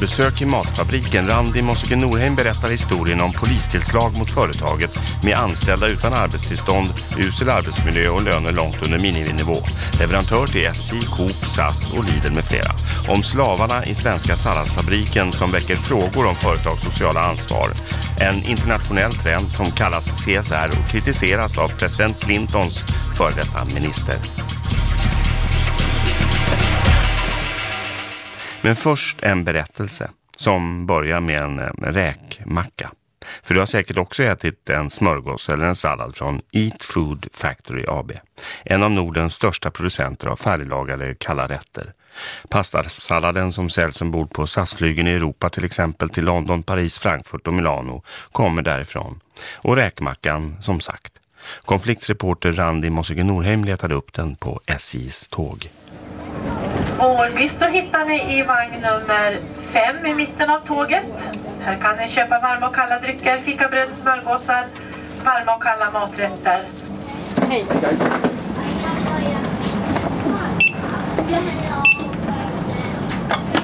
Återbesök i matfabriken. Randi Mossike Norheim berättar historien om polistillslag mot företaget med anställda utan arbetstillstånd, usel arbetsmiljö och löner långt under miniminivå. Leverantör till SJ, Coop, SAS och Lidl med flera. Om slavarna i svenska salladsfabriken som väcker frågor om företags sociala ansvar. En internationell trend som kallas CSR och kritiseras av president Clintons före detta minister. Men först en berättelse som börjar med en eh, räkmacka. För du har säkert också ätit en smörgås eller en sallad från Eat Food Factory AB. En av Nordens största producenter av färdiglagade kalla rätter. Pastasalladen som säljs ombord på SAS-flygen i Europa till exempel till London, Paris, Frankfurt och Milano kommer därifrån. Och räkmackan som sagt. Konfliktsreporter Randi Mossige Norheim letade upp den på SJs tåg. Vårbisto hittar ni i vagn nummer fem i mitten av tåget. Här kan ni köpa varma och kalla drycker, fikabröd, smörgåsar, varma och kalla maträtter. Hej.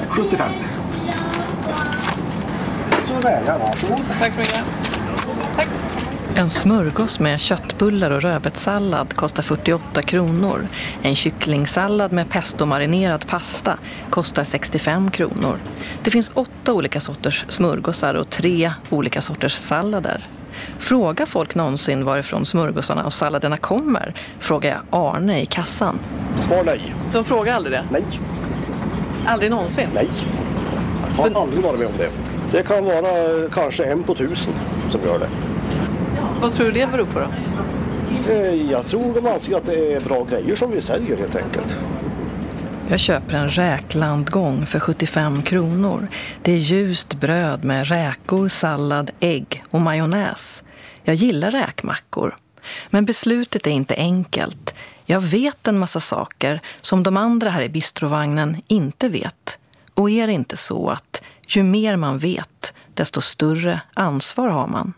75. Sådär ja, varsågod. Tack så mycket. Tack. En smörgås med köttbullar och rödbetssallad kostar 48 kronor. En kycklingsallad med pesto-marinerad pasta kostar 65 kronor. Det finns åtta olika sorters smörgåsar och tre olika sorters sallader. Frågar folk någonsin varifrån smörgåsarna och salladerna kommer? Frågar jag Arne i kassan. Svar nej. De frågar aldrig det? Nej. Aldrig någonsin? Nej. Jag har aldrig varit med om det. Det kan vara kanske en på tusen som gör det. Vad tror du det beror på då? Eh, Jag tror de anser att det är bra grejer som vi säljer helt enkelt. Jag köper en räklandgång för 75 kronor. Det är ljust bröd med räkor, sallad, ägg och majonnäs. Jag gillar räkmackor. Men beslutet är inte enkelt. Jag vet en massa saker som de andra här i bistrovagnen inte vet. Och är det inte så att ju mer man vet, desto större ansvar har man?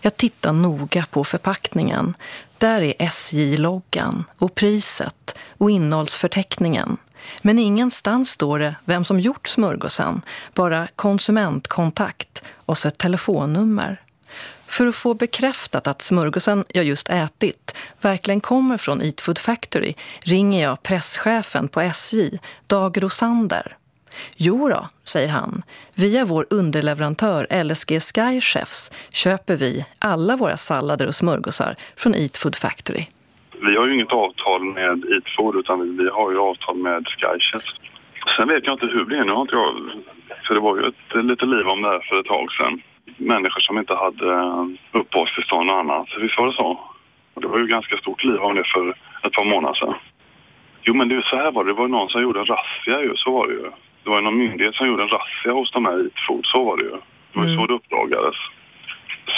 Jag tittar noga på förpackningen. Där är SJ-loggan och priset och innehållsförteckningen. Men ingenstans står det vem som gjort smörgåsen, bara konsumentkontakt och så ett telefonnummer. För att få bekräftat att smörgåsen jag just ätit verkligen kommer från Eat Food Factory ringer jag presschefen på SJ, Dag Rosander. Jo då, säger han. Via vår underleverantör LSG Sky Chefs köper vi alla våra sallader och smörgåsar från Eat Food Factory. Vi har ju inget avtal med Eat Food utan vi har ju avtal med Sky Chefs. Sen vet jag inte hur det är. Nu har inte jag... För det var ju ett, lite liv om det här för ett tag sedan. Människor som inte hade eh, uppehållstillstånd och annat. Visst var det så? Och det var ju ganska stort liv om det för ett par månader sedan. Jo men det är så här var det. Det var ju någon som gjorde en razzia ju. Så var det ju. Det var någon myndighet som gjorde en razzia hos de här Eat Food. Så var det ju. Det var ju så det uppdagades.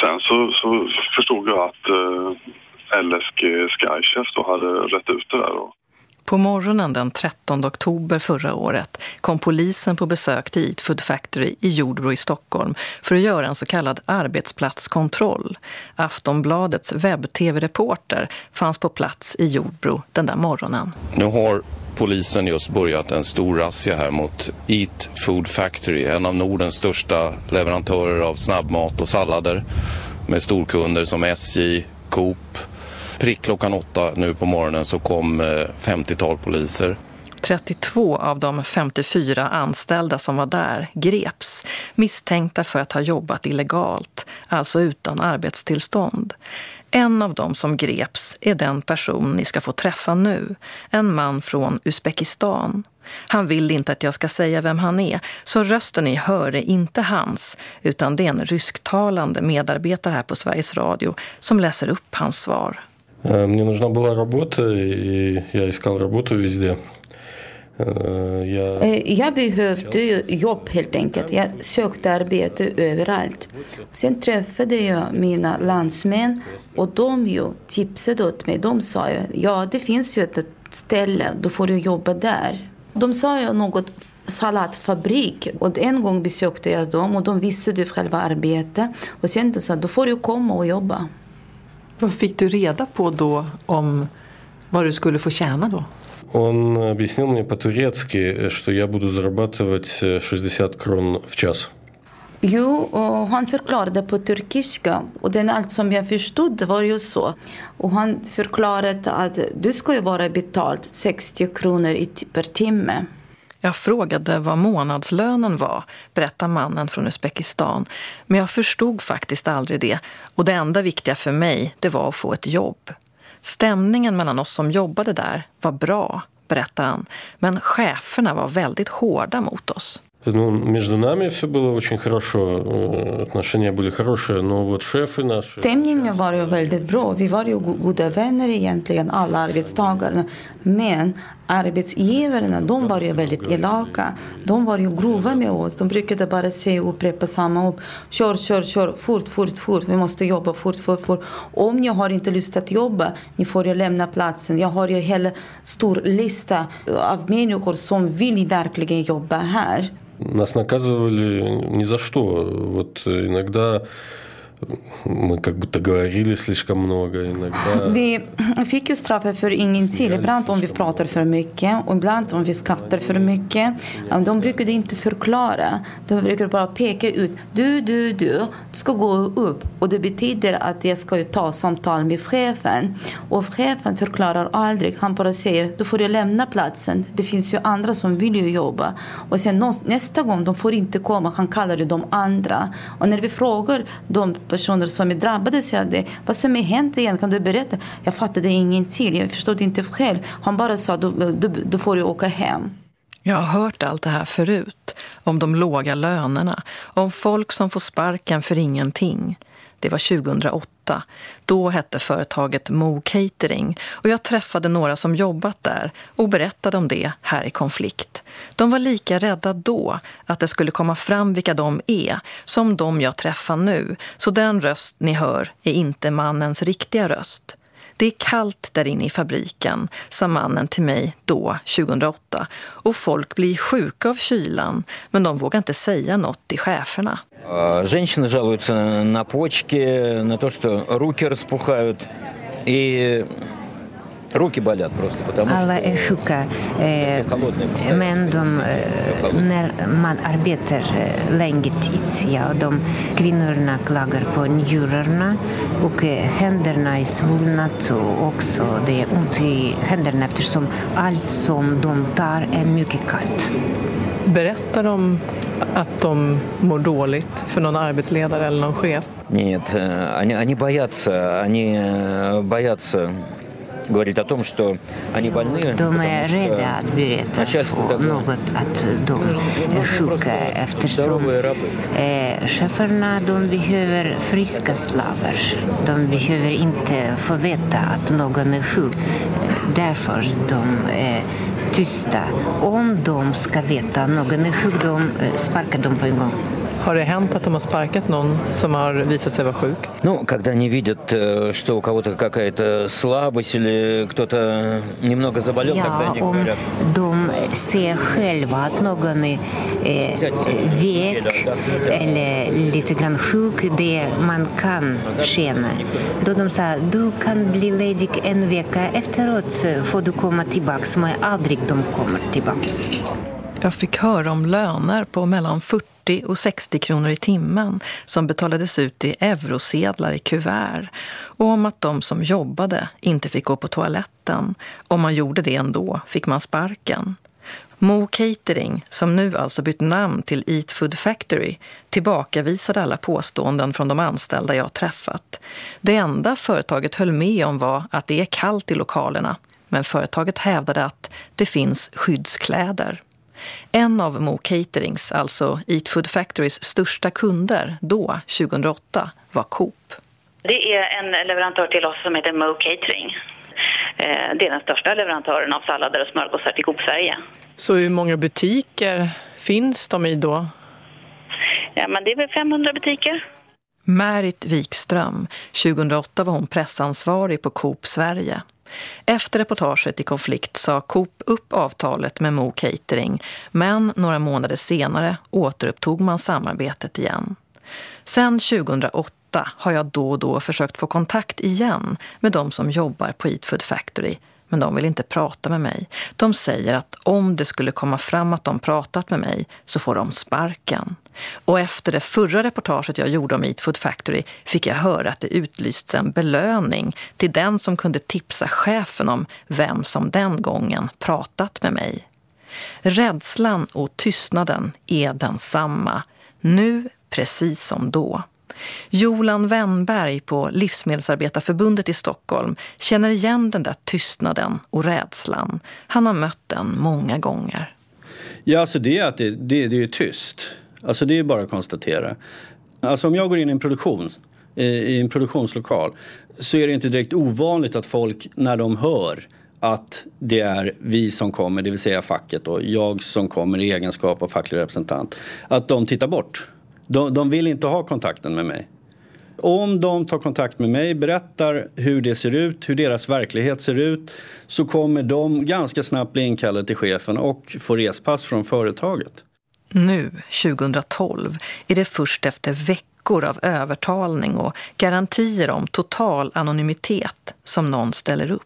Sen så, så förstod jag att eh, LSG Skychef då hade rätt ut det där. Då. På morgonen den 13 oktober förra året kom polisen på besök till Eat Food Factory i Jordbro i Stockholm för att göra en så kallad arbetsplatskontroll. Aftonbladets webb-tv-reporter fanns på plats i Jordbro den där morgonen. Nu har polisen just börjat en stor razzia här mot Eat Food Factory, en av Nordens största leverantörer av snabbmat och sallader med storkunder som SJ, Coop. Prick klockan åtta nu på morgonen så kom eh, 50-tal poliser. 32 av de 54 anställda som var där greps, misstänkta för att ha jobbat illegalt, alltså utan arbetstillstånd. En av dem som greps är den person ni ska få träffa nu, en man från Uzbekistan. Han vill inte att jag ska säga vem han är, så rösten ni hör är inte hans, utan det är en rysktalande medarbetare här på Sveriges Radio som läser upp hans svar. Мне нужна была работа, и я искал работу везде. Eh, jag behövde jobb helt enkelt. Jag sökte arbete överallt. Sen träffade jag mina landsmän och de ju tipsade åt mig. De sa ju, ja det finns ju ett ställe, då får du jobba där. De sa ju något salatfabrik. Och en gång besökte jag dem och de visste själva arbetet. Och sen de sa, då får du komma och jobba. Vad fick du reda på då om vad du skulle få tjäna då? Он объяснил мне по-турецки, что я буду зарабатывать 60 крон в час. Jo, och han förklarade på turkiska och den allt som jag förstod var ju så. Och han förklarade att du ska ju vara betalt 60 kronor per timme. Jag frågade vad månadslönen var, berättar mannen från Uzbekistan. Men jag förstod faktiskt aldrig det. Och det enda viktiga för mig, det var att få ett jobb. Stämningen mellan oss som jobbade där var bra, berättar han. Men cheferna var väldigt hårda mot oss. Ну, между нами все было очень хорошо, э, отношения были хорошие, но вот шефы наши... Stämningen var ju väldigt bra. Vi var ju goda vänner egentligen, alla arbetstagare. Men arbetsgivarna, de var ju väldigt elaka. De var ju grova med oss. De brukade bara säga och upprepa samma upp. Kör, kör, kör, fort, fort, fort. Vi måste jobba fort, fort, fort. Om ni har inte lust att jobba, ni får ju lämna platsen. Jag har ju hela stor lista av människor som vill verkligen jobba här. Нас наказывали ни за что. Вот иногда мы как будто говорили слишком много. Иногда... Vi fick ju straffet för ingenting. Ibland om vi pratar för mycket och ibland om vi skrattar för mycket. De brukade inte förklara. De brukade bara peka ut. Du, du, du, du ska gå upp. Och det betyder att jag ska ta samtal med chefen. Och chefen förklarar aldrig. Han bara säger, då får du lämna platsen. Det finns ju andra som vill ju jobba. Och sen nästa gång, de får inte komma. Han kallar det de andra. Och när vi frågar de personer som är drabbade av det. Vad som har hänt igen? Kan du berätta? Jag fattade ingenting. Jag förstod inte själv. Han bara sa, du, du, du får ju åka hem. Jag har hört allt det här förut. Om de låga lönerna. Om folk som får sparken för ingenting. Det var 2008. Då hette företaget Mo Catering och jag träffade några som jobbat där och berättade om det här i konflikt. De var lika rädda då att det skulle komma fram vilka de är som de jag träffar nu. Så den röst ni hör är inte mannens riktiga röst. Det är kallt där inne i fabriken, sa mannen till mig då, 2008. Och folk blir sjuka av kylan, men de vågar inte säga något till cheferna. Женщины жалуются на почки, на то, что руки распухают. И Руки болят просто, потому Alla är sjuka, eh, men de, när man arbetar längre tid, ja, de kvinnorna klagar på njurarna och händerna är svullnat och också det är ont i händerna eftersom allt som de tar är mycket kallt. Berättar de att de mår dåligt för någon arbetsledare eller någon chef? Нет, они, они боятся, они боятся говорить о том, что они больны. De är rädda att berätta något att de är sjuka eftersom eh, cheferna de behöver friska slavar. De behöver inte få veta att någon är sjuk. Därför de är tysta. Om de ska veta att någon är sjuk, eh, de sparkar dem på en gång. Har det hänt att de har sparkat någon som har visat sig vara sjuk? Ну, когда они видят, что у кого-то какая-то слабость или кто-то немного заболел, ja, тогда они om говорят... de ser själva att någon är eh, vek eller lite grann sjuk, det man kan känna. Då de säger du kan bli ledig en vecka, efteråt får du komma tillbaks, men aldrig de kommer tillbaks. Jag fick höra om löner på mellan 40 och 60 kronor i timmen som betalades ut i eurosedlar i kuvert och om att de som jobbade inte fick gå på toaletten. Om man gjorde det ändå fick man sparken. Mo Catering, som nu alltså bytt namn till Eat Food Factory, tillbakavisade alla påståenden från de anställda jag träffat. Det enda företaget höll med om var att det är kallt i lokalerna, men företaget hävdade att det finns skyddskläder. En av Mo Caterings, alltså Eat Food Factorys största kunder då, 2008, var Coop. Det är en leverantör till oss som heter Mo Catering. Det är den största leverantören av sallader och smörgåsar till Coop Sverige. Så hur många butiker finns de i då? Ja, men det är väl 500 butiker. Märit Wikström, 2008 var hon pressansvarig på Coop Sverige. Efter reportaget i konflikt sa Coop upp avtalet med Mo Catering men några månader senare återupptog man samarbetet igen. Sen 2008 har jag då och då försökt få kontakt igen med de som jobbar på Eat Food Factory men de vill inte prata med mig. De säger att om det skulle komma fram att de pratat med mig så får de sparken. Och efter det förra reportaget jag gjorde om Eat Food Factory fick jag höra att det utlysts en belöning till den som kunde tipsa chefen om vem som den gången pratat med mig. Rädslan och tystnaden är densamma, nu precis som då. Jolan Wennberg på Livsmedelsarbetarförbundet i Stockholm känner igen den där tystnaden och rädslan. Han har mött den många gånger. Ja, alltså det är att det, det, det är tyst. Alltså det är bara att konstatera. Alltså om jag går in i en produktion, i en produktionslokal så är det inte direkt ovanligt att folk när de hör att det är vi som kommer, det vill säga facket och jag som kommer i egenskap av facklig representant, att de tittar bort. De, de vill inte ha kontakten med mig. Om de tar kontakt med mig, berättar hur det ser ut, hur deras verklighet ser ut så kommer de ganska snabbt bli inkallade till chefen och få respass från företaget. Nu, 2012, är det först efter veckor av övertalning och garantier om total anonymitet som någon ställer upp.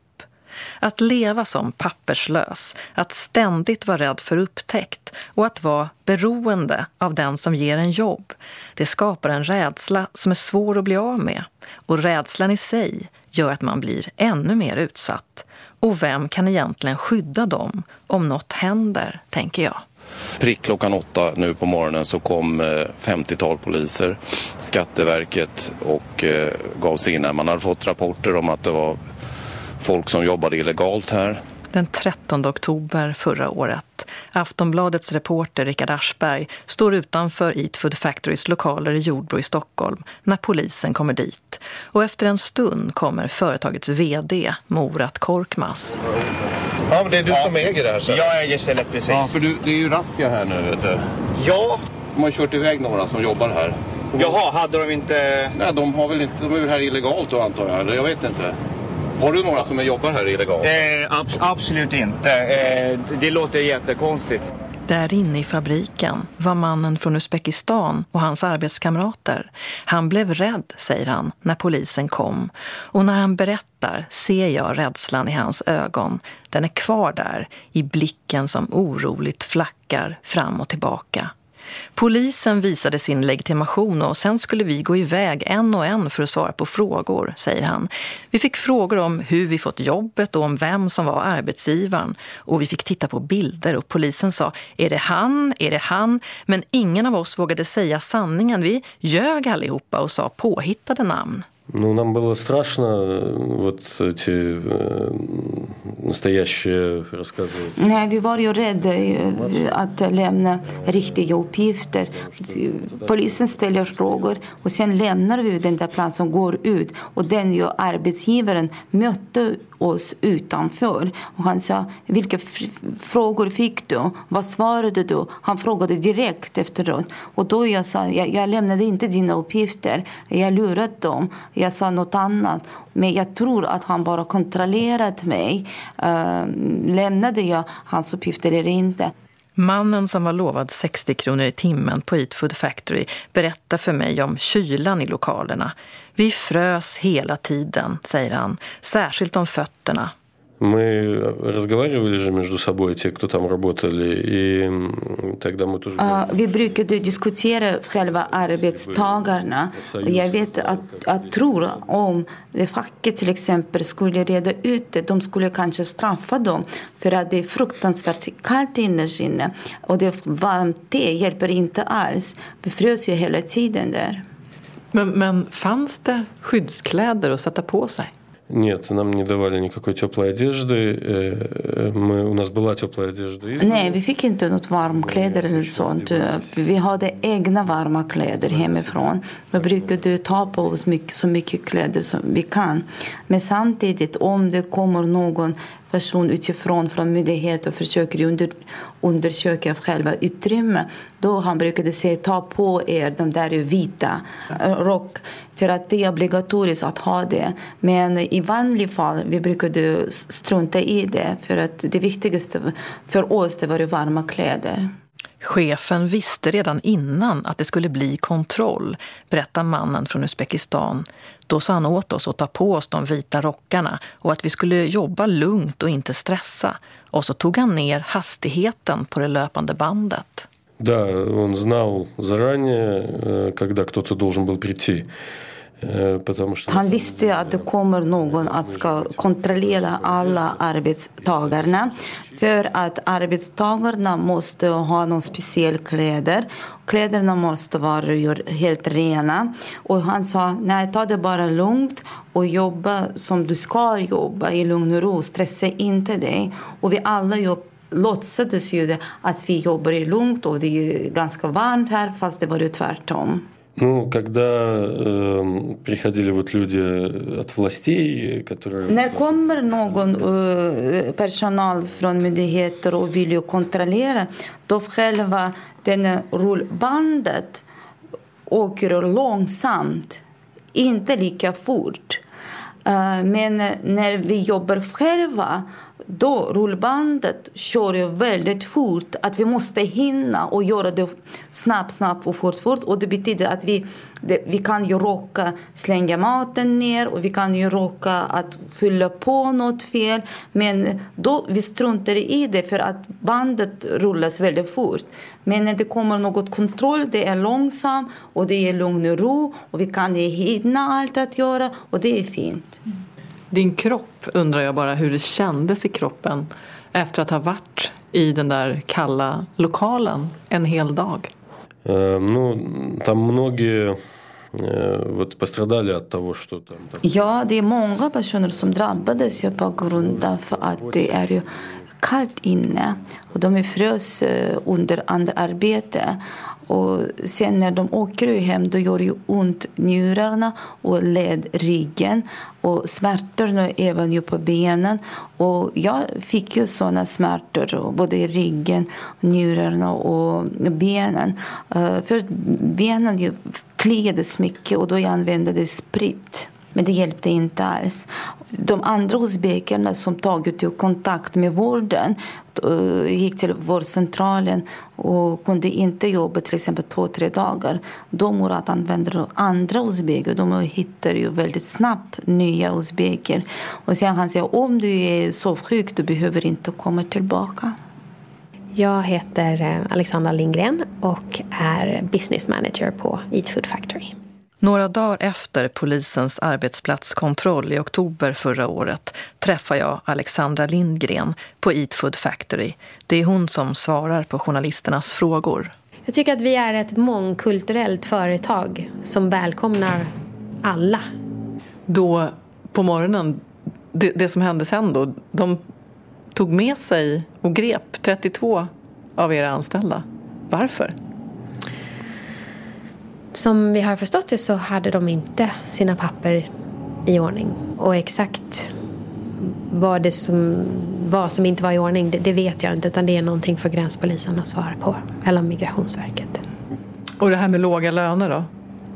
Att leva som papperslös, att ständigt vara rädd för upptäckt och att vara beroende av den som ger en jobb. Det skapar en rädsla som är svår att bli av med. Och rädslan i sig gör att man blir ännu mer utsatt. Och vem kan egentligen skydda dem om något händer, tänker jag. Prick klockan åtta nu på morgonen så kom eh, 50-tal poliser, Skatteverket och eh, gav sig in. Man hade fått rapporter om att det var folk som jobbade illegalt här. Den 13 oktober förra året. Aftonbladets reporter Richard Aschberg står utanför Eat Food Factorys lokaler i Jordbro i Stockholm när polisen kommer dit. Och efter en stund kommer företagets vd Morat Korkmas. Ja, men det är du som äger det här så. Jag äger stället precis. Ja, för du, det är ju razzia här nu vet du. Ja. De har kört iväg några som jobbar här. Jaha, hade de inte... Nej, de har väl inte, de är väl här illegalt då antar jag, jag vet inte. Har du några som jobbar här illegalt? Eh, ab absolut inte. Eh, det låter jättekonstigt. Där inne i fabriken var mannen från Uzbekistan och hans arbetskamrater. Han blev rädd, säger han, när polisen kom. Och när han berättar ser jag rädslan i hans ögon. Den är kvar där, i blicken som oroligt flackar fram och tillbaka. Polisen visade sin legitimation och sen skulle vi gå iväg en och en för att svara på frågor, säger han. Vi fick frågor om hur vi fått jobbet och om vem som var arbetsgivaren. Och vi fick titta på bilder och polisen sa, är det han, är det han? Men ingen av oss vågade säga sanningen. Vi ljög allihopa och sa påhittade namn. Ну, нам было страшно вот эти э, настоящие рассказывать. Nej, vi var ju rädda att lämna riktiga uppgifter. Polisen ställer frågor och sen lämnar vi den där platsen och går ut. Och den ju arbetsgivaren mötte oss utanför. Och han sa, vilka frågor fick du? Vad svarade du? Han frågade direkt efteråt. Och då jag sa, jag, jag lämnade inte dina uppgifter. Jag lurade dem. Jag sa något annat. Men jag tror att han bara kontrollerade mig. Uh, lämnade jag hans uppgifter eller inte? Mannen som var lovad 60 kronor i timmen på Eat Food Factory berättar för mig om kylan i lokalerna. Vi frös hela tiden, säger han, särskilt om fötterna. Мы разговаривали же между собой, те, кто там работали, и тогда мы тоже... Uh, vi brukade diskutera själva arbetstagarna. Jag vet att, jag tror om det facket till exempel skulle reda ut det, de skulle kanske straffa dem för att det är fruktansvärt kallt innerst inne. Och det varmt te hjälper inte alls. Vi frös ju hela tiden där. Men, men fanns det skyddskläder att sätta på sig? Нет, нам не давали никакой теплой одежды. Мы, у нас была теплая одежда. Nej, vi fick inte något varmkläder eller sånt. Vi hade egna varma kläder hemifrån. Vi brukade ta på oss mycket, så mycket kläder som vi kan. Men samtidigt, om det kommer någon person utifrån från myndigheter försöker under, undersöka själva utrymmet. Då han brukade säga ta på er de där vita eh, rock för att det är obligatoriskt att ha det. Men i vanliga fall vi brukade strunta i det för att det viktigaste för oss det var varma kläder. Chefen visste redan innan att det skulle bli kontroll, berättar mannen från Uzbekistan. Då sa han åt oss att ta på oss de vita rockarna och att vi skulle jobba lugnt och inte stressa. Och så tog han ner hastigheten på det löpande bandet. Да, он знал заранее, э, когда кто-то должен был прийти. Eh, han visste ju att det kommer någon att ska kontrollera alla arbetstagarna. För att arbetstagarna måste ha någon speciell kläder. Kläderna måste vara helt rena. Och han sa, nej ta det bara lugnt och jobba som du ska jobba i lugn och ro. Stressa inte dig. Och vi alla jobb låtsades ju att vi jobbar i lugnt och det är ganska varmt här fast det var ju tvärtom. Ну, когда э, приходили вот люди от властей, которые... När kommer någon uh, personal från myndigheter och vill ju kontrollera, då själva den rullbandet åker långsamt, inte lika fort. Uh, men när vi jobbar själva då rullbandet kör ju väldigt fort. Att vi måste hinna och göra det snabbt, snabbt och fort, fort. Och det betyder att vi, det, vi kan ju råka slänga maten ner och vi kan ju råka att fylla på något fel. Men då vi struntar i det för att bandet rullas väldigt fort. Men när det kommer något kontroll, det är långsamt och det är lugn och ro och vi kan hinna allt att göra och det är fint. Mm din kropp undrar jag bara hur det kändes i kroppen efter att ha varit i den där kalla lokalen en hel dag? Ja, det är många personer som drabbades på grund av att det är kallt inne. Och de frös eh, under andra arbete. Och sen när de åker hem då gör det ju ont njurarna och ledryggen och smärtorna även ju på benen. Och jag fick ju sådana smärtor både i ryggen, njurarna och benen. Eh, uh, först benen kliades mycket och då jag använde sprit. Men det hjälpte inte alls. De andra uzbekerna som tagit kontakt med vården eh, gick till vårdcentralen och kunde inte jobba till exempel två, tre dagar. De Murat använder andra uzbeker. De hittar ju väldigt snabbt nya uzbeker. Och sen han säger om du är så sjuk du behöver inte komma tillbaka. Jag heter eh, Alexandra Lindgren och är business manager på Eat Food Factory. Några dagar efter polisens arbetsplatskontroll i oktober förra året träffar jag Alexandra Lindgren på Eat Food Factory. Det är hon som svarar på journalisternas frågor. Jag tycker att vi är ett mångkulturellt företag som välkomnar alla. Då på morgonen, det, det som hände sen då, de tog med sig och grep 32 av era anställda. Varför? Som vi har förstått det så hade de inte sina papper i ordning. Och exakt vad det som, vad som inte var i ordning, det, det, vet jag inte. Utan det är någonting för gränspolisen att svara på. Eller Migrationsverket. Och det här med låga löner då?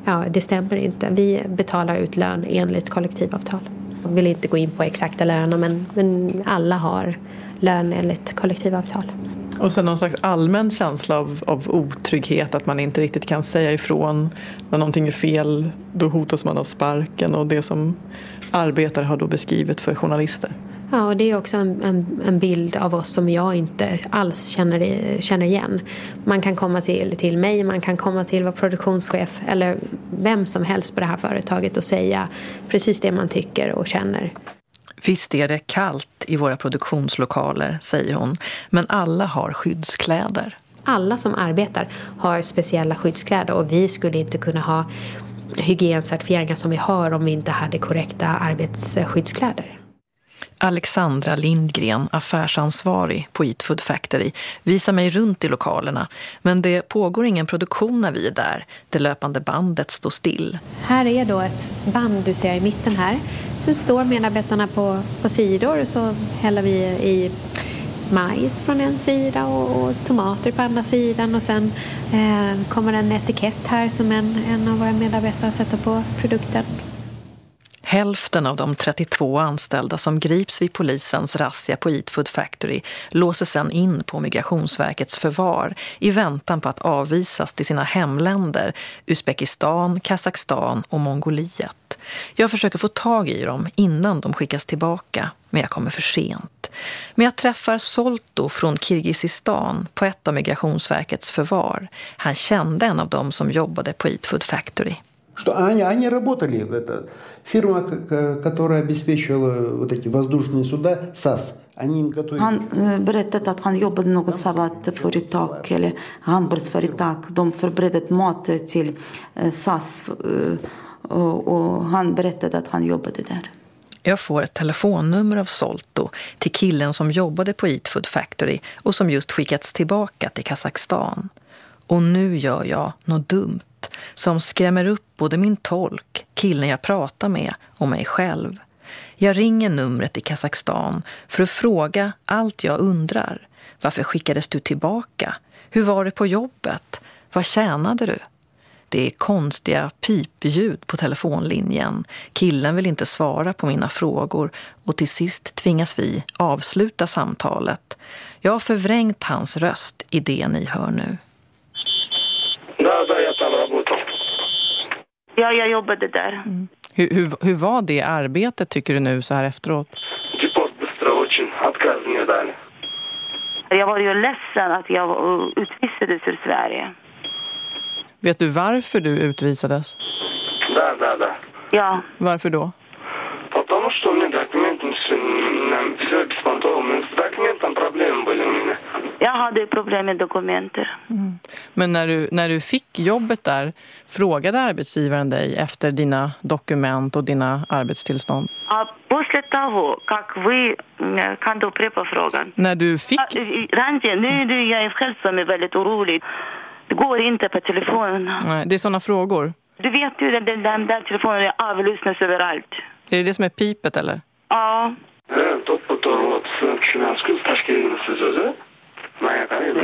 Ja, det stämmer inte. Vi betalar ut lön enligt kollektivavtal. Jag vill inte gå in på exakta löner men, men alla har lön enligt kollektivavtal. Och sen någon slags allmän känsla av, av otrygghet, att man inte riktigt kan säga ifrån. När någonting är fel, då hotas man av sparken och det som arbetare har då beskrivit för journalister. Ja, och det är också en, en, en, bild av oss som jag inte alls känner, känner igen. Man kan komma till, till mig, man kan komma till vår produktionschef eller vem som helst på det här företaget och säga precis det man tycker och känner. Visst är det kallt i våra produktionslokaler, säger hon, men alla har skyddskläder. Alla som arbetar har speciella skyddskläder och vi skulle inte kunna ha hygiencertifieringar som vi har om vi inte hade korrekta arbetsskyddskläder. Alexandra Lindgren, affärsansvarig på Eat Food Factory, visar mig runt i lokalerna. Men det pågår ingen produktion när vi är där. Det löpande bandet står still. Här är då ett band du ser i mitten här. Sen står medarbetarna på, på sidor och så häller vi i majs från en sida och, och tomater på andra sidan och sen eh, kommer en etikett här som en, en av våra medarbetare sätter på produkten. Hälften av de 32 anställda som grips vid polisens razzia på Eatfood Factory låses sedan in på Migrationsverkets förvar i väntan på att avvisas till sina hemländer Uzbekistan, Kazakstan och Mongoliet. Jag försöker få tag i dem innan de skickas tillbaka, men jag kommer för sent. Men jag träffar Solto från Kirgizistan på ett av Migrationsverkets förvar. Han kände en av dem som jobbade på Eatfood Factory. что они, они работали, это фирма, которая обеспечивала вот эти воздушные суда, САС, Han berättade att han jobbade något salatföretag eller hamburgsföretag. De förberedde mat till SAS och han berättade att han jobbade där. Jag får ett telefonnummer av Solto till killen som jobbade på Eat Food Factory och som just skickats tillbaka till Kazakstan. Och nu gör jag något dumt som skrämmer upp både min tolk, killen jag pratar med och mig själv. Jag ringer numret i Kazakstan för att fråga allt jag undrar. Varför skickades du tillbaka? Hur var det på jobbet? Vad tjänade du? Det är konstiga pipljud på telefonlinjen. Killen vill inte svara på mina frågor och till sist tvingas vi avsluta samtalet. Jag har förvrängt hans röst i det ni hör nu. Ja, jag jobbade där. Mm. Hur, hur, hur var det arbetet tycker du nu så här efteråt? Jag var ju ledsen att jag utvisades ur Sverige. Vet du varför du utvisades? Ja. Varför då? Jag hade problem med dokumenter. Mm. Men när du, när du fick jobbet där, frågade arbetsgivaren dig efter dina dokument och dina arbetstillstånd? А после того, как вы... Kan du upprepa frågan? När du fick... Randi, nu är det jag själv som är väldigt orolig. Det går inte på telefonen. Nej, det är sådana frågor. Du vet ju, den, den, den där telefonen är avlyssnas överallt. Är det det som är pipet, eller? Ja.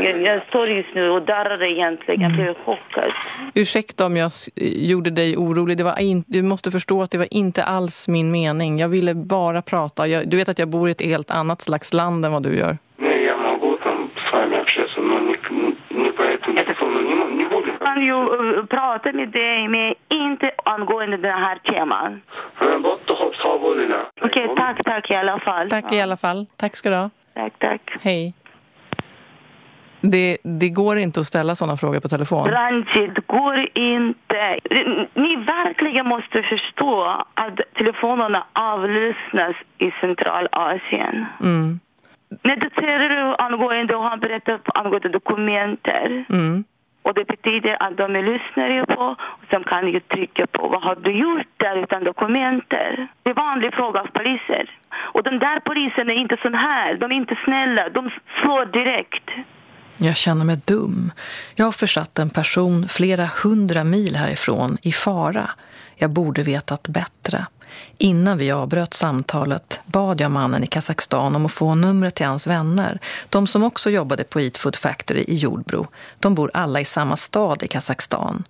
jag, jag står just nu och darrar egentligen, mm. jag är chockad. Ursäkta om jag gjorde dig orolig. Det var in, du måste förstå att det var inte alls min mening. Jag ville bara prata. Jag, du vet att jag bor i ett helt annat slags land än vad du gör. Jag kan ju prata med dig, men inte angående den här teman. Okej, okay, tack, tack i alla fall. Tack i alla fall. Tack ska du ha. Tack, tack. Hej. Det, det går inte att ställa sådana frågor på telefon. Det går inte. Ni verkligen måste förstå att telefonerna avlyssnas i Centralasien. Mm. När du säger angående och han berättar angående dokumenter. Mm. Och det betyder att de lyssnar ju på och de kan ju trycka på vad har du gjort där utan dokumenter. Det är vanlig fråga av poliser. Och de där poliserna är inte sån här. De är inte snälla. De slår direkt. Jag känner mig dum. Jag har försatt en person flera hundra mil härifrån i fara. Jag borde vetat bättre. Innan vi avbröt samtalet bad jag mannen i Kazakstan om att få numret till hans vänner. De som också jobbade på Eat Food Factory i Jordbro. De bor alla i samma stad i Kazakstan.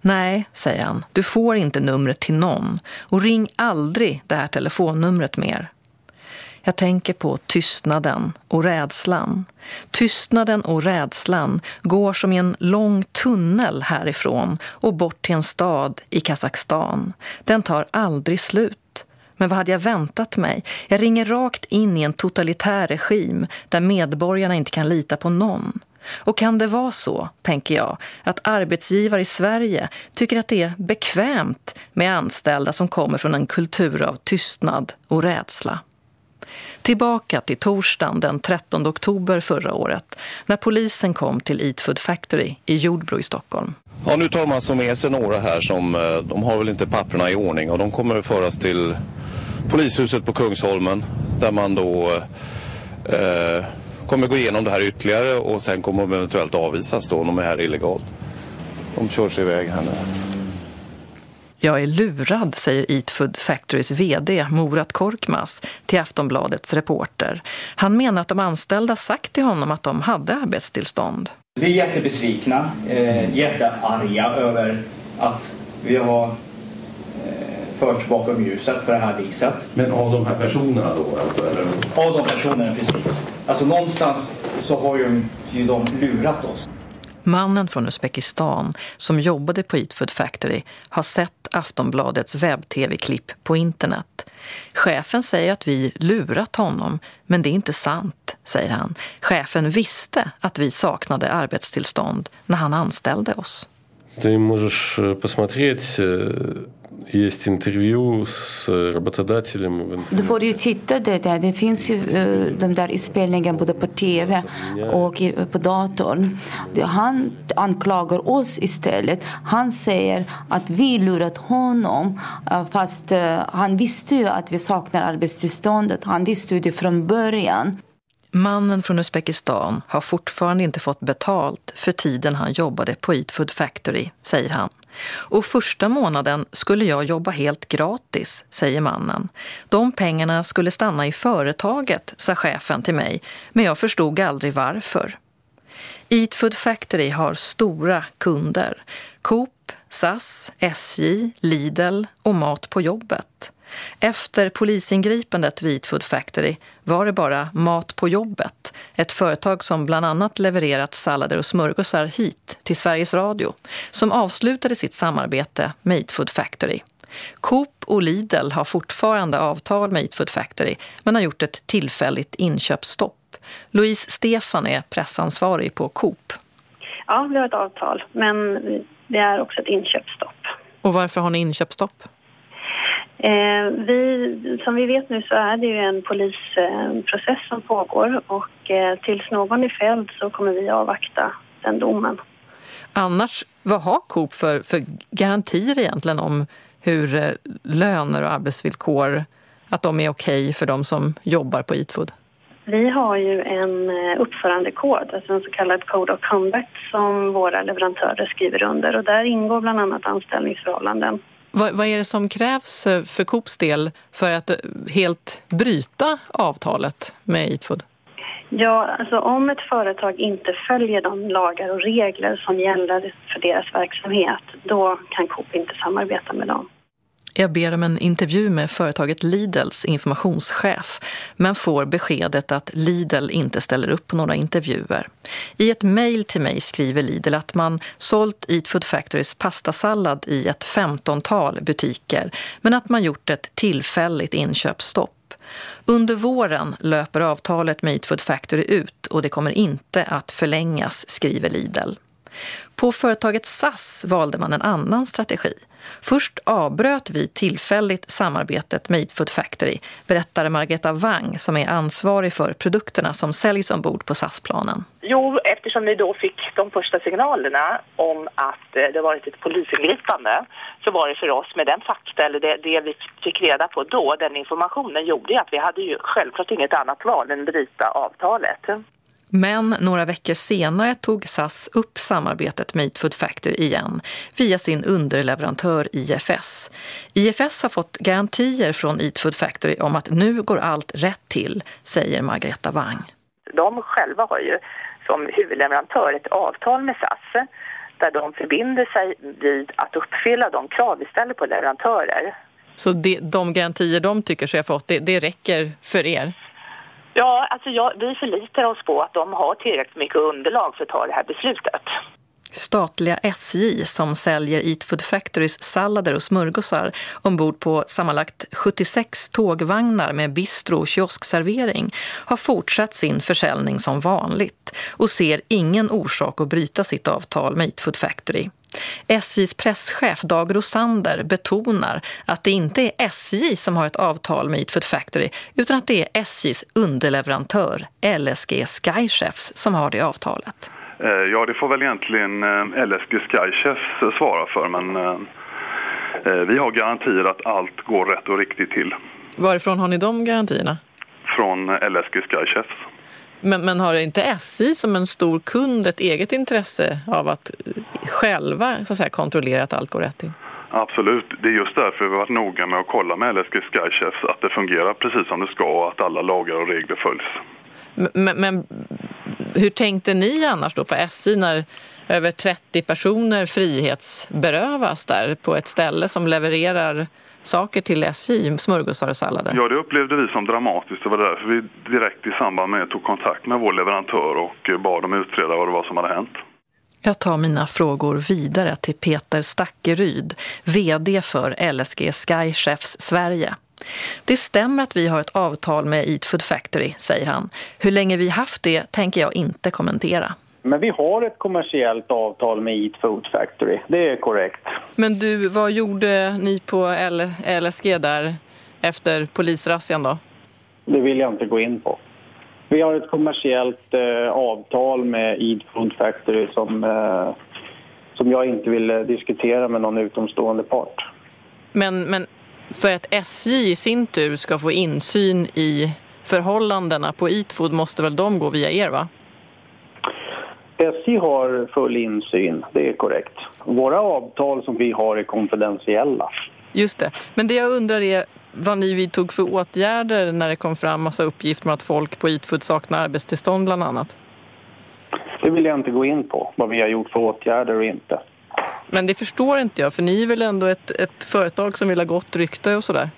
Nej, säger han, du får inte numret till någon. Och ring aldrig det här telefonnumret mer. Jag tänker på tystnaden och rädslan. Tystnaden och rädslan går som i en lång tunnel härifrån och bort till en stad i Kazakstan. Den tar aldrig slut. Men vad hade jag väntat mig? Jag ringer rakt in i en totalitär regim där medborgarna inte kan lita på någon. Och kan det vara så, tänker jag, att arbetsgivare i Sverige tycker att det är bekvämt med anställda som kommer från en kultur av tystnad och rädsla? Tillbaka till torsdagen den 13 oktober förra året när polisen kom till Eat Food Factory i Jordbro i Stockholm. Ja, nu tar man alltså med sig några här som eh, de har väl inte papperna i ordning och de kommer att föras till polishuset på Kungsholmen där man då eh, kommer gå igenom det här ytterligare och sen kommer de eventuellt avvisas då om de är här illegalt. De körs iväg här nu. Jag är lurad, säger Eat Food Factorys vd Murat Korkmaz till Aftonbladets reporter. Han menar att de anställda sagt till honom att de hade arbetstillstånd. Vi är jättebesvikna, eh, jättearga över att vi har eh, förts bakom ljuset på det här viset. Men av de här personerna då? Alltså, eller? Av de personerna, precis. Alltså någonstans så har ju, ju de lurat oss. Mannen från Uzbekistan som jobbade på Eat Food Factory har sett Aftonbladets webb-tv-klipp på internet. Chefen säger att vi lurat honom, men det är inte sant, säger han. Chefen visste att vi saknade arbetstillstånd när han anställde oss. Ты можешь посмотреть есть интервью с работодателем в Du får ju titta det där. Det finns ju uh, de där inspelningarna både på tv och i, på datorn. Han anklagar oss istället. Han säger att vi lurat honom uh, fast uh, han visste ju att vi saknar arbetstillståndet. Han visste ju det från början. Mannen från Uzbekistan har fortfarande inte fått betalt för tiden han jobbade på Eat Food Factory, säger han. Och första månaden skulle jag jobba helt gratis, säger mannen. De pengarna skulle stanna i företaget, sa chefen till mig, men jag förstod aldrig varför. Eat Food Factory har stora kunder. Coop, SAS, SJ, Lidl och Mat på jobbet. Efter polisingripandet vid Food Factory var det bara Mat på jobbet, ett företag som bland annat levererat sallader och smörgåsar hit till Sveriges Radio, som avslutade sitt samarbete med Eat Food Factory. Coop och Lidl har fortfarande avtal med Eat Food Factory men har gjort ett tillfälligt inköpsstopp. Louise Stefan är pressansvarig på Coop. Ja, vi har ett avtal, men det är också ett inköpsstopp. Och varför har ni inköpsstopp? Eh, vi, som vi vet nu så är det ju en polisprocess som pågår och eh, tills någon är fälld så kommer vi avvakta den domen. Annars, vad har Coop för, för garantier egentligen om hur eh, löner och arbetsvillkor, att de är okej okay för de som jobbar på Eatfood? Vi har ju en eh, uppförandekod, alltså en så kallad Code of Conduct som våra leverantörer skriver under och där ingår bland annat anställningsförhållanden. Vad, vad, är det som krävs eh, för Coops del för att eh, helt bryta avtalet med Eatfood? Ja, alltså om ett företag inte följer de lagar och regler som gäller för deras verksamhet, då kan Coop inte samarbeta med dem. Jag ber om en intervju med företaget Lidls informationschef men får beskedet att Lidl inte ställer upp på några intervjuer. I ett mejl till mig skriver Lidl att man sålt Eat Food Factorys pastasallad i ett femtontal butiker men att man gjort ett tillfälligt inköpsstopp. Under våren löper avtalet med Eat Food Factory ut och det kommer inte att förlängas, skriver Lidl. På företaget SAS valde man en annan strategi. Först avbröt vi tillfälligt samarbetet med Eatfood Factory, berättar Margareta Wang som är ansvarig för produkterna som säljs ombord på SAS-planen. Jo, eftersom vi då fick de första signalerna om att eh, det varit ett polisingripande så var det för oss med den fakta eller det, det vi fick reda på då, den informationen gjorde att vi hade ju självklart inget annat val än att bryta avtalet. Men några veckor senare tog SAS upp samarbetet med Eat Food Factory igen via sin underleverantör IFS. IFS har fått garantier från Eat Food Factory om att nu går allt rätt till, säger Margareta Wang. De själva har ju som huvudleverantör ett avtal med SAS där de förbinder sig vid att uppfylla de krav vi ställer på leverantörer. Så det, de garantier de tycker sig ha fått, det, det räcker för er? Ja, alltså jag, vi förlitar oss på att de har tillräckligt mycket underlag för att ta det här beslutet. Statliga SJ som säljer Eat Food Factorys sallader och smörgåsar ombord på sammanlagt 76 tågvagnar med bistro och kioskservering har fortsatt sin försäljning som vanligt och ser ingen orsak att bryta sitt avtal med Eat Food Factory. SJs presschef Dag Rosander betonar att det inte är SJ som har ett avtal med Eat Food Factory utan att det är SJs underleverantör LSG Skychefs som har det avtalet. Eh, ja, det får väl egentligen eh, LSG Skychefs eh, svara för men vi har garantier att allt går rätt och riktigt till. Varifrån har ni de garantierna? från LSG Skychefs. Men, men har inte SJ som en stor kund ett eget intresse av att själva så att säga, kontrollera att allt går rätt till? Absolut. Det är just därför vi har varit noga med att kolla med LSG Skychefs att det fungerar precis som det ska och att alla lagar och regler följs. Men, men hur tänkte ni annars då på SJ när över 30 personer frihetsberövas där på ett ställe som levererar saker till SJ, smörgåsar och sallader? Ja, det upplevde vi som dramatiskt. Det var därför vi direkt i samband med tog kontakt med vår leverantör och bad dem utreda vad det var som hade hänt. Jag tar mina frågor vidare till Peter Stackeryd, vd för LSG Sky Chefs Sverige. Det stämmer att vi har ett avtal med Eat Food Factory, säger han. Hur länge vi haft det tänker jag inte kommentera. Men vi har ett kommersiellt avtal med Eat Food Factory, det är korrekt. Men du, vad gjorde ni på LSG där efter polisrassian då? Det vill jag inte gå in på. Vi har ett kommersiellt eh, avtal med Eat Food Factory som, eh, som jag inte vill diskutera med någon utomstående part. Men, men för att SJ i sin tur ska få insyn i förhållandena på Eatfood måste väl de gå via er va? SJ har full insyn, det är korrekt. Våra avtal som vi har är konfidentiella. Just det. Men det jag undrar är vad ni vidtog för åtgärder när det kom fram massa uppgifter om att folk på Eatfood saknar arbetstillstånd bland annat? Det vill jag inte gå in på, vad vi har gjort för åtgärder och inte. Men det förstår inte jag, för ni är väl ändå ett, ett företag som vill ha gott rykte och sådär?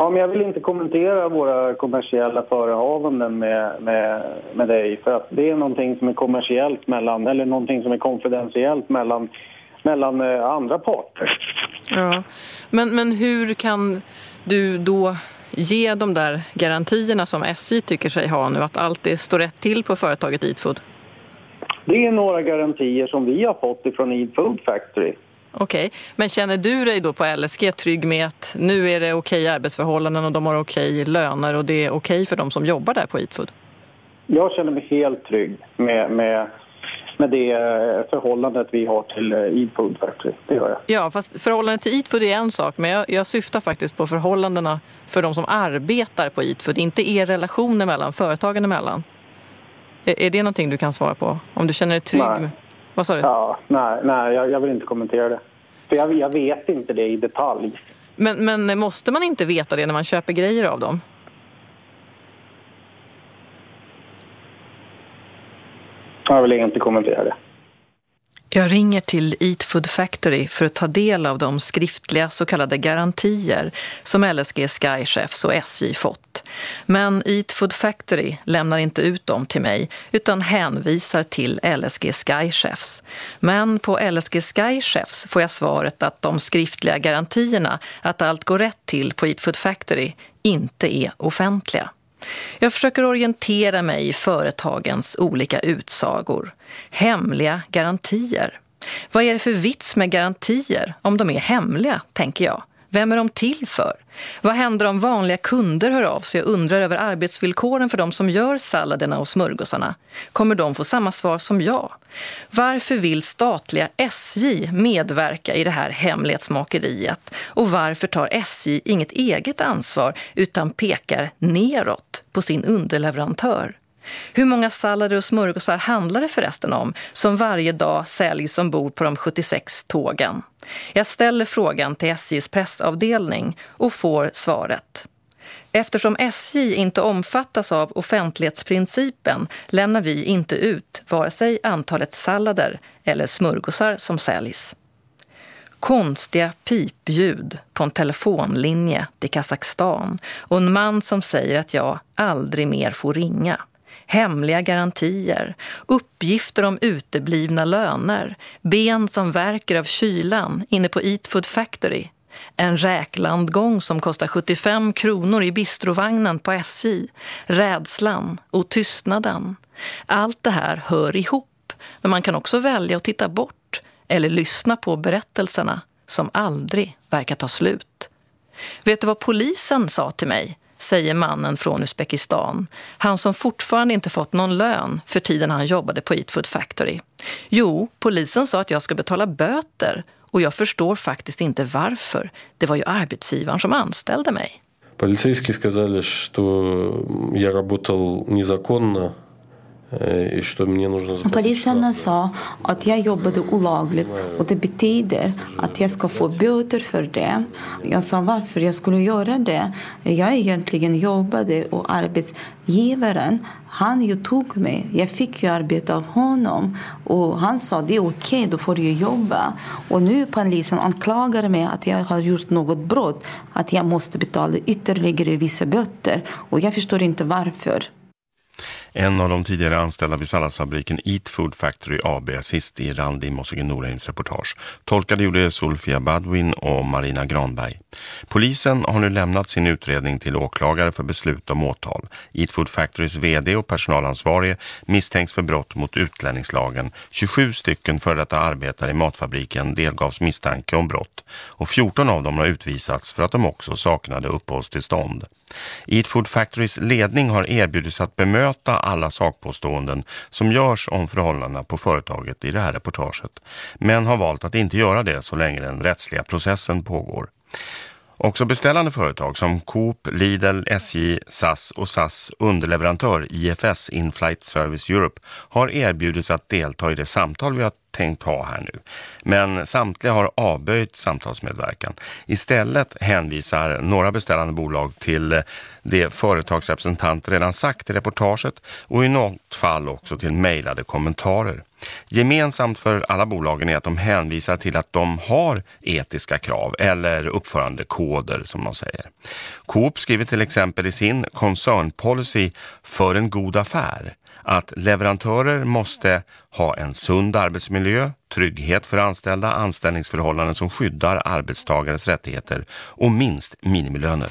Ja, men jag vill inte kommentera våra kommersiella förehavanden med, med, med dig för att det är någonting som är kommersiellt mellan, eller någonting som är konfidentiellt mellan, mellan eh, andra parter. Ja, men, men hur kan du då ge de där garantierna som SJ tycker sig ha nu, att allt det står rätt till på företaget Eatfood? Det är några garantier som vi har fått ifrån Eat Food Factory. Okej, okay. men känner du dig då på LSG trygg med att nu är det okej okay arbetsförhållanden och de har okej okay löner och det är okej för de som jobbar där på Eatfood? Jag känner mig helt trygg med, med, med det förhållandet vi har till Eat Food Factory. Det gör jag. Ja, fast förhållandet till Eatfood är en sak, men jag, jag syftar faktiskt på förhållandena för de som arbetar på Eatfood, inte er relationer mellan företagen emellan. Är, är det någonting du kan svara på? Om du känner dig trygg? Nej. Vad sa du? Ja, nej, nej jag, jag vill inte kommentera det. För jag, jag, vet inte det i detalj. Men, men måste man inte veta det när man köper grejer av dem? Jag vill inte kommentera det. Jag ringer till Eat Food Factory för att ta del av de skriftliga så kallade garantier som LSG Skychefs och SJ fått. Men Eat Food Factory lämnar inte ut dem till mig utan hänvisar till LSG Skychefs. Men på LSG Skychefs får jag svaret att de skriftliga garantierna att allt går rätt till på Eat Food Factory inte är offentliga. Jag försöker orientera mig i företagens olika utsagor. Hemliga garantier. Vad är det för vits med garantier om de är hemliga, tänker jag? Vem är de till för? Vad händer om vanliga kunder hör av sig och undrar över arbetsvillkoren för de som gör salladerna och smörgåsarna? Kommer de få samma svar som jag? Varför vill statliga SJ medverka i det här hemlighetsmakeriet? Och varför tar SJ inget eget ansvar utan pekar neråt på sin underleverantör? Hur många sallader och smörgåsar handlar det förresten om som varje dag säljs ombord på de 76 tågen? Jag ställer frågan till SJs pressavdelning och får svaret. Eftersom SJ inte omfattas av offentlighetsprincipen lämnar vi inte ut vare sig antalet sallader eller smörgåsar som säljs. Konstiga pipljud på en telefonlinje till Kazakstan och en man som säger att jag aldrig mer får ringa hemliga garantier, uppgifter om uteblivna löner, ben som verkar av kylan inne på Eat Food Factory, en räklandgång som kostar 75 kronor i bistrovagnen på SJ, rädslan och tystnaden. Allt det här hör ihop, men man kan också välja att titta bort eller lyssna på berättelserna som aldrig verkar ta slut. Vet du vad polisen sa till mig säger mannen från Uzbekistan. Han som fortfarande inte fått någon lön för tiden han jobbade på Eat Food Factory. Jo, polisen sa att jag ska betala böter och jag förstår faktiskt inte varför. Det var ju arbetsgivaren som anställde mig. Полицейские сказали, что я работал незаконно, и что мне нужно Polisen sa att jag jobbade olagligt och det betyder att jag ska få böter för det. Jag sa varför jag skulle göra det. Jag egentligen jobbade och arbetsgivaren han ju tog mig. Jag fick ju arbeta av honom. Och han sa det är okej, då får du ju jobba. Och nu polisen anklagar mig att jag har gjort något brott. Att jag måste betala ytterligare vissa böter. Och jag förstår inte varför. En av de tidigare anställda vid salladsfabriken Eat Food Factory AB, sist i Randi Mossegen Norheims reportage. Tolkade gjorde Solfia Badwin och Marina Granberg. Polisen har nu lämnat sin utredning till åklagare för beslut om åtal. Eat Food Factorys vd och personalansvarige misstänks för brott mot utlänningslagen. 27 stycken för detta arbetare i matfabriken delgavs misstanke om brott och 14 av dem har utvisats för att de också saknade uppehållstillstånd. Eat Food Factorys ledning har erbjudits att bemöta alla sakpåståenden som görs om förhållandena på företaget i det här reportaget, men har valt att inte göra det så länge den rättsliga processen pågår. Också beställande företag som Coop, Lidl, SJ, SAS och SAS underleverantör IFS Inflight Service Europe har erbjudits att delta i det samtal vi har tänkt ha här nu. Men samtliga har avböjt samtalsmedverkan. Istället hänvisar några beställande bolag till det företagsrepresentant redan sagt i reportaget och i något fall också till mejlade kommentarer. Gemensamt för alla bolagen är att de hänvisar till att de har etiska krav eller uppförandekoder som de säger. Coop skriver till exempel i sin koncernpolicy för en god affär att leverantörer måste ha en sund arbetsmiljö, trygghet för anställda, anställningsförhållanden som skyddar arbetstagares rättigheter och minst minimilöner.